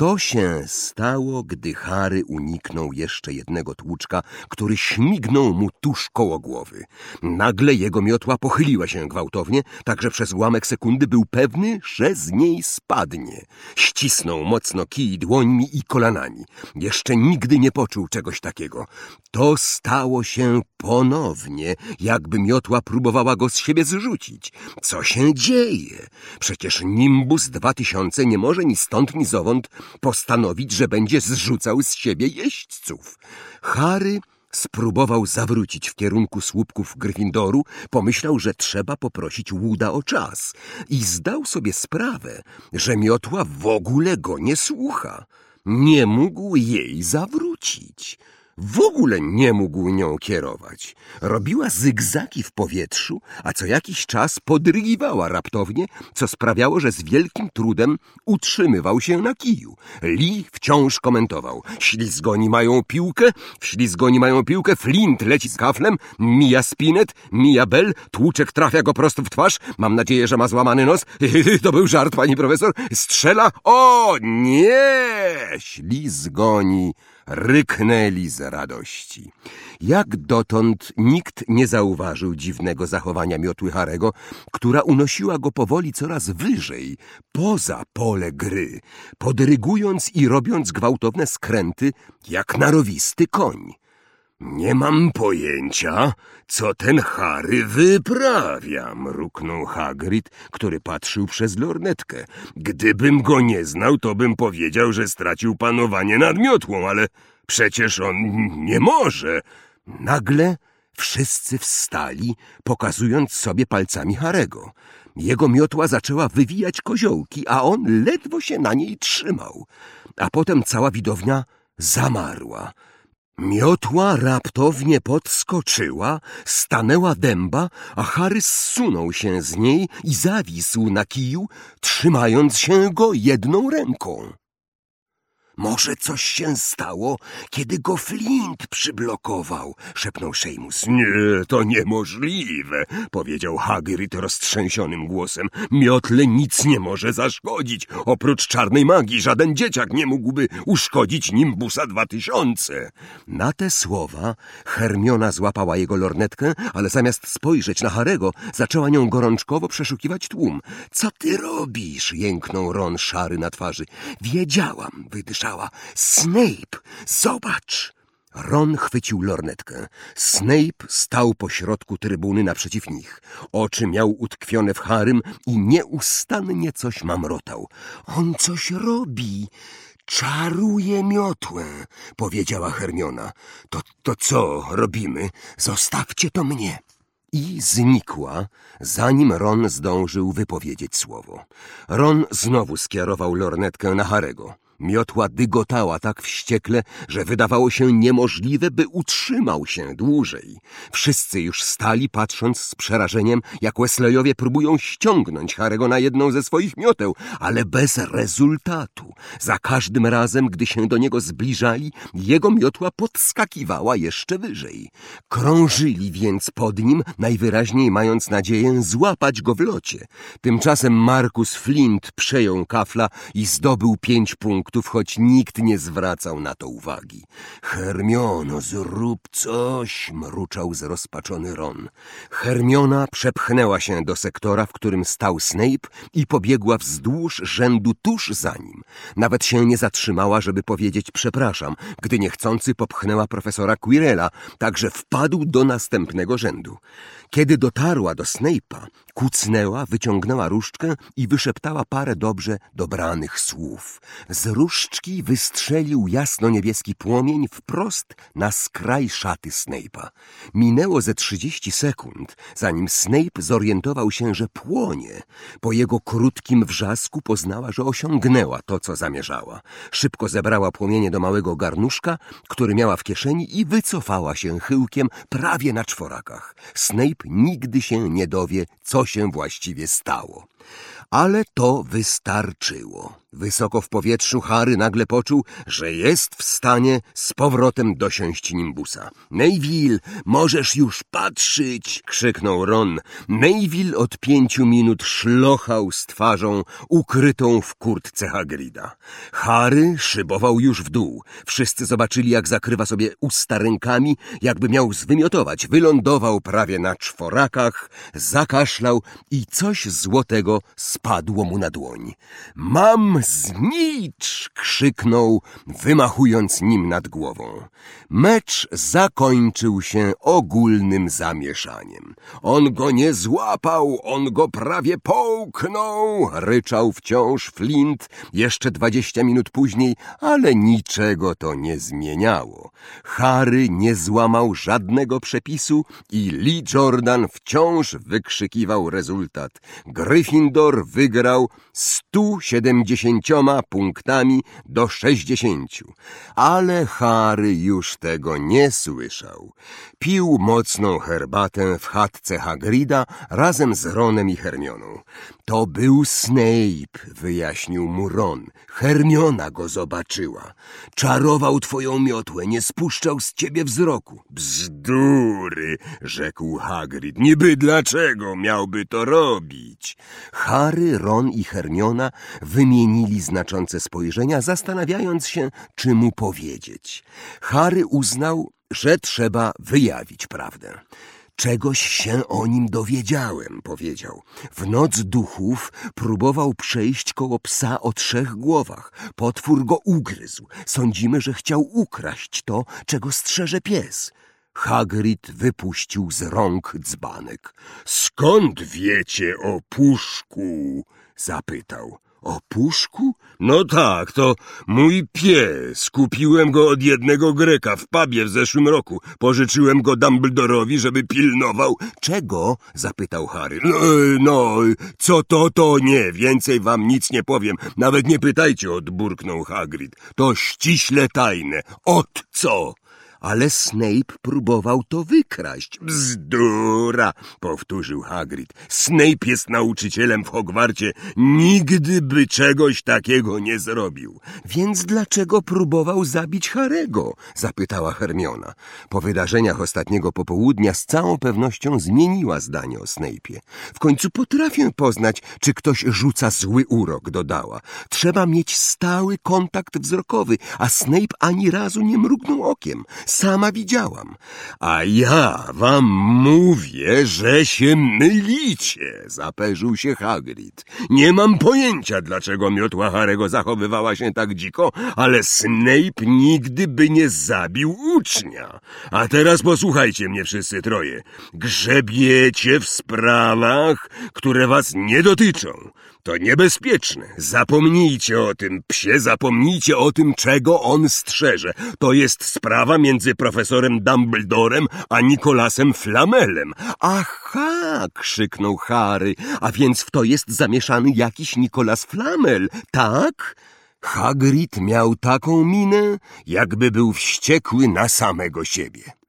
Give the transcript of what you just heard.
To się stało, gdy Harry uniknął jeszcze jednego tłuczka, który śmignął mu tuż koło głowy. Nagle jego miotła pochyliła się gwałtownie, tak że przez ułamek sekundy był pewny, że z niej spadnie. Ścisnął mocno kij dłońmi i kolanami. Jeszcze nigdy nie poczuł czegoś takiego. To stało się ponownie, jakby miotła próbowała go z siebie zrzucić. Co się dzieje? Przecież Nimbus 2000 nie może ni stąd, ni zowąd postanowić, że będzie zrzucał z siebie jeźdźców. Harry spróbował zawrócić w kierunku słupków Gryffindoru, pomyślał, że trzeba poprosić Łuda o czas i zdał sobie sprawę, że miotła w ogóle go nie słucha. Nie mógł jej zawrócić. W ogóle nie mógł nią kierować. Robiła zygzaki w powietrzu, a co jakiś czas podrygiwała raptownie, co sprawiało, że z wielkim trudem utrzymywał się na kiju. Lee wciąż komentował. Ślizgoni mają piłkę, w ślizgoni mają piłkę, Flint leci z kaflem, mija Spinet, mija Bell, tłuczek trafia go prosto w twarz, mam nadzieję, że ma złamany nos. To był żart, pani profesor. Strzela, o nie! Ślizgoni ryknęli z radości. Jak dotąd nikt nie zauważył dziwnego zachowania miotły Harego, która unosiła go powoli coraz wyżej, poza pole gry, podrygując i robiąc gwałtowne skręty, jak narowisty koń. Nie mam pojęcia, co ten Harry wyprawia, mruknął Hagrid, który patrzył przez lornetkę. Gdybym go nie znał, to bym powiedział, że stracił panowanie nad miotłą, ale przecież on nie może. Nagle wszyscy wstali, pokazując sobie palcami Harego. Jego miotła zaczęła wywijać koziołki, a on ledwo się na niej trzymał. A potem cała widownia zamarła. Miotła raptownie podskoczyła, stanęła dęba, a Harry zsunął się z niej i zawisł na kiju, trzymając się go jedną ręką. Może coś się stało, kiedy go Flint przyblokował, szepnął Seamus. Nie, to niemożliwe, powiedział Hagrid roztrzęsionym głosem. Miotle nic nie może zaszkodzić. Oprócz czarnej magii żaden dzieciak nie mógłby uszkodzić Nimbusa 2000. Na te słowa Hermiona złapała jego lornetkę, ale zamiast spojrzeć na Harego, zaczęła nią gorączkowo przeszukiwać tłum. Co ty robisz? jęknął Ron szary na twarzy. Wiedziałam, wydyszała Snape, zobacz! Ron chwycił lornetkę. Snape stał pośrodku trybuny naprzeciw nich. Oczy miał utkwione w Harym i nieustannie coś mamrotał. On coś robi. Czaruje miotłę, powiedziała Hermiona. To, to co robimy? Zostawcie to mnie. I znikła, zanim Ron zdążył wypowiedzieć słowo. Ron znowu skierował lornetkę na Harego. Miotła dygotała tak wściekle, że wydawało się niemożliwe, by utrzymał się dłużej. Wszyscy już stali, patrząc z przerażeniem, jak Wesleyowie próbują ściągnąć Harego na jedną ze swoich mioteł, ale bez rezultatu. Za każdym razem, gdy się do niego zbliżali, jego miotła podskakiwała jeszcze wyżej. Krążyli więc pod nim, najwyraźniej mając nadzieję złapać go w locie. Tymczasem Markus Flint przejął kafla i zdobył pięć punktów punktów, choć nikt nie zwracał na to uwagi. Hermiono, zrób coś, mruczał zrozpaczony Ron. Hermiona przepchnęła się do sektora, w którym stał Snape i pobiegła wzdłuż rzędu tuż za nim. Nawet się nie zatrzymała, żeby powiedzieć przepraszam, gdy niechcący popchnęła profesora Quirrella, także wpadł do następnego rzędu. Kiedy dotarła do Snape'a, kucnęła, wyciągnęła różdżkę i wyszeptała parę dobrze dobranych słów. Z różdżki wystrzelił jasno-niebieski płomień wprost na skraj szaty Snape'a. Minęło ze trzydzieści sekund, zanim Snape zorientował się, że płonie. Po jego krótkim wrzasku poznała, że osiągnęła to, co zamierzała. Szybko zebrała płomienie do małego garnuszka, który miała w kieszeni i wycofała się chyłkiem prawie na czworakach. Snape nigdy się nie dowie, co się właściwie stało. Ale to wystarczyło. Wysoko w powietrzu Harry nagle poczuł, że jest w stanie z powrotem dosiąść nimbusa. Neville, możesz już patrzeć! krzyknął Ron. Neville od pięciu minut szlochał z twarzą ukrytą w kurtce Hagrida. Harry szybował już w dół. Wszyscy zobaczyli, jak zakrywa sobie usta rękami, jakby miał zwymiotować. Wylądował prawie na czworakach, zakaszlał i coś złotego spadło mu na dłoń. Mam znicz! krzyknął, wymachując nim nad głową. Mecz zakończył się ogólnym zamieszaniem. On go nie złapał, on go prawie połknął, ryczał wciąż Flint jeszcze dwadzieścia minut później, ale niczego to nie zmieniało. Harry nie złamał żadnego przepisu i Lee Jordan wciąż wykrzykiwał rezultat. Gryffindor wygrał 170 punktami do 60, ale Harry już tego nie słyszał. Pił mocną herbatę w chatce Hagrida razem z Ronem i Hermioną. To był Snape, wyjaśnił mu Ron. Hermiona go zobaczyła. Czarował twoją miotłę, nie spuszczał z ciebie wzroku. Bzdury, rzekł Hagrid. Niby dlaczego miałby to robić? Harry, Ron i Hermiona wymienili znaczące spojrzenia, zastanawiając się, czy mu powiedzieć. Harry uznał, że trzeba wyjawić prawdę. Czegoś się o nim dowiedziałem, powiedział. W noc duchów próbował przejść koło psa o trzech głowach. Potwór go ugryzł. Sądzimy, że chciał ukraść to, czego strzeże pies. Hagrid wypuścił z rąk dzbanek. Skąd wiecie o puszku? zapytał. O puszku? No tak, to mój pies. Kupiłem go od jednego Greka w pubie w zeszłym roku. Pożyczyłem go Dumbledorowi, żeby pilnował. Czego? zapytał Harry. No, no, co to, to nie. Więcej wam nic nie powiem. Nawet nie pytajcie, odburknął Hagrid. To ściśle tajne. Od co? Ale Snape próbował to wykraść. Bzdura, powtórzył Hagrid. Snape jest nauczycielem w Hogwarcie. Nigdy by czegoś takiego nie zrobił. Więc dlaczego próbował zabić Harego? zapytała Hermiona. Po wydarzeniach ostatniego popołudnia z całą pewnością zmieniła zdanie o Snape'ie. W końcu potrafię poznać, czy ktoś rzuca zły urok, dodała. Trzeba mieć stały kontakt wzrokowy, a Snape ani razu nie mrugnął okiem. Sama widziałam. A ja wam mówię, że się mylicie, zaperzył się Hagrid. Nie mam pojęcia, dlaczego miotła Harego zachowywała się tak dziko, ale Snape nigdy by nie zabił ucznia. A teraz posłuchajcie mnie wszyscy troje. Grzebiecie w sprawach, które was nie dotyczą. To niebezpieczne. Zapomnijcie o tym, psie, zapomnijcie o tym, czego on strzeże. To jest sprawa między profesorem Dumbledorem a Nikolasem Flamelem. Aha, krzyknął Harry, a więc w to jest zamieszany jakiś Nikolas Flamel, tak? Hagrid miał taką minę, jakby był wściekły na samego siebie.